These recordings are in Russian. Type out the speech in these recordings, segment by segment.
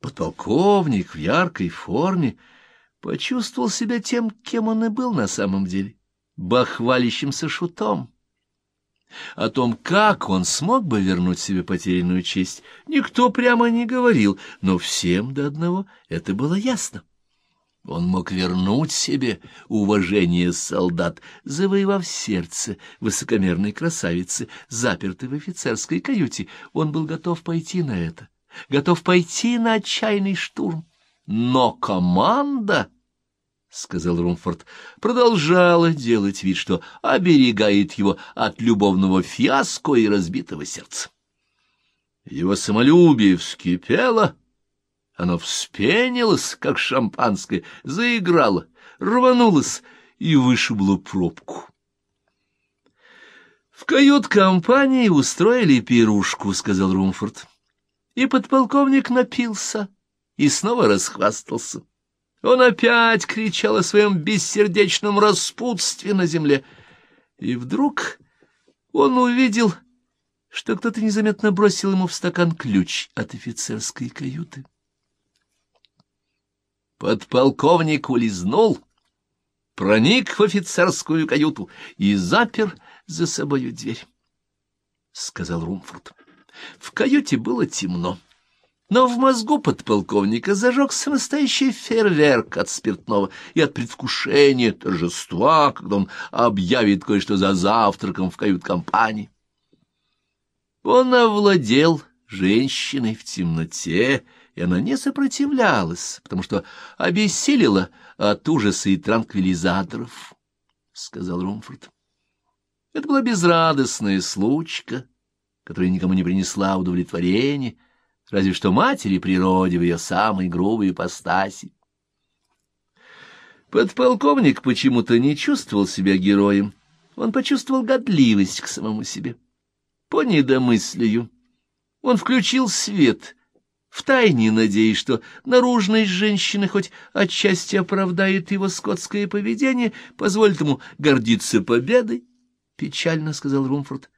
Подполковник в яркой форме почувствовал себя тем, кем он и был на самом деле — бахвалящимся шутом. О том, как он смог бы вернуть себе потерянную честь, никто прямо не говорил, но всем до одного это было ясно. Он мог вернуть себе уважение солдат, завоевав сердце высокомерной красавицы, запертой в офицерской каюте. Он был готов пойти на это, готов пойти на отчаянный штурм. Но команда — сказал Румфорд, — продолжала делать вид, что оберегает его от любовного фиаско и разбитого сердца. Его самолюбие вскипело, оно вспенилось, как шампанское, заиграло, рванулось и вышибло пробку. — В кают-компании устроили пирушку, — сказал Румфорд. И подполковник напился и снова расхвастался. Он опять кричал о своем бессердечном распутстве на земле. И вдруг он увидел, что кто-то незаметно бросил ему в стакан ключ от офицерской каюты. Подполковник улизнул, проник в офицерскую каюту и запер за собою дверь, — сказал Румфорд. В каюте было темно. Но в мозгу подполковника зажегся настоящий фейерверк от спиртного и от предвкушения торжества, когда он объявит кое-что за завтраком в кают-компании. Он овладел женщиной в темноте, и она не сопротивлялась, потому что обессилила от ужаса и транквилизаторов, — сказал Румфорд. Это была безрадостная случка, которая никому не принесла удовлетворения, — разве что матери природе в ее самой грубой ипостаси. Подполковник почему-то не чувствовал себя героем, он почувствовал годливость к самому себе. По недомыслию он включил свет, втайне надеясь, что наружность женщины хоть отчасти оправдает его скотское поведение, позволит ему гордиться победой, — печально сказал Румфорд.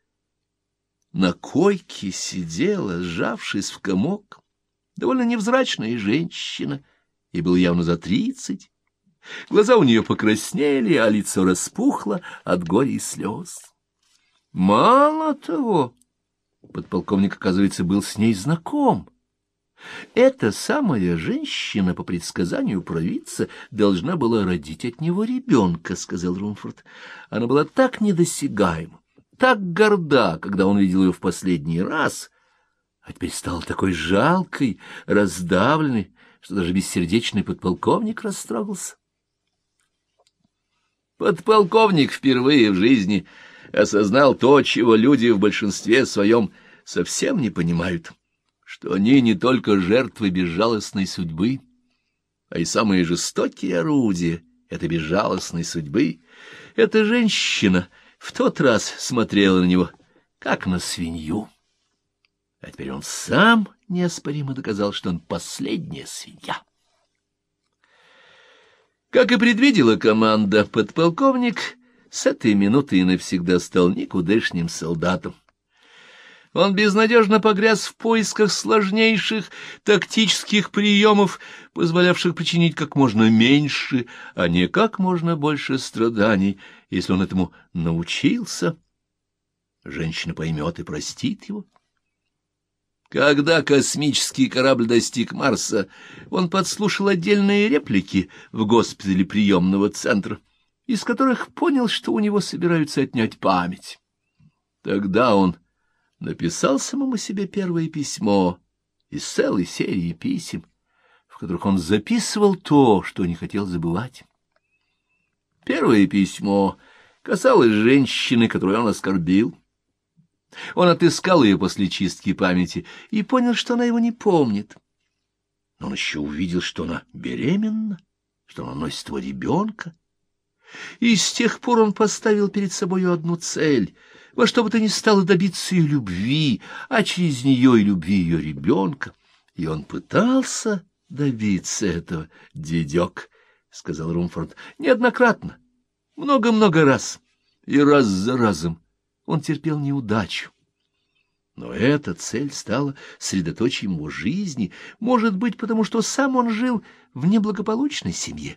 На койке сидела, сжавшись в комок, довольно невзрачная женщина, ей было явно за тридцать. Глаза у нее покраснели, а лицо распухло от горя и слез. Мало того, подполковник, оказывается, был с ней знаком. Эта самая женщина, по предсказанию провидца, должна была родить от него ребенка, — сказал Румфорд. Она была так недосягаема, так горда, когда он видел ее в последний раз, а теперь стала такой жалкой, раздавленной, что даже бессердечный подполковник растрогался. Подполковник впервые в жизни осознал то, чего люди в большинстве своем совсем не понимают, что они не только жертвы безжалостной судьбы, а и самые жестокие орудия этой безжалостной судьбы — это женщина — в тот раз смотрела на него, как на свинью. А теперь он сам неоспоримо доказал, что он последняя свинья. Как и предвидела команда, подполковник с этой минуты навсегда стал никудышним солдатом. Он безнадежно погряз в поисках сложнейших тактических приемов, позволявших причинить как можно меньше, а не как можно больше страданий. Если он этому научился, женщина поймет и простит его. Когда космический корабль достиг Марса, он подслушал отдельные реплики в госпитале приемного центра, из которых понял, что у него собираются отнять память. Тогда он написал самому себе первое письмо из целой серии писем, в которых он записывал то, что не хотел забывать. Первое письмо касалось женщины, которую он оскорбил. Он отыскал ее после чистки памяти и понял, что она его не помнит. Но он еще увидел, что она беременна, что она носит его ребенка. И с тех пор он поставил перед собой одну цель — во что бы то ни стало добиться ее любви, а через нее и любви ее ребенка. И он пытался добиться этого, дедек, — сказал Румфорд, — неоднократно, много-много раз, и раз за разом он терпел неудачу. Но эта цель стала средоточием его жизни, может быть, потому что сам он жил в неблагополучной семье.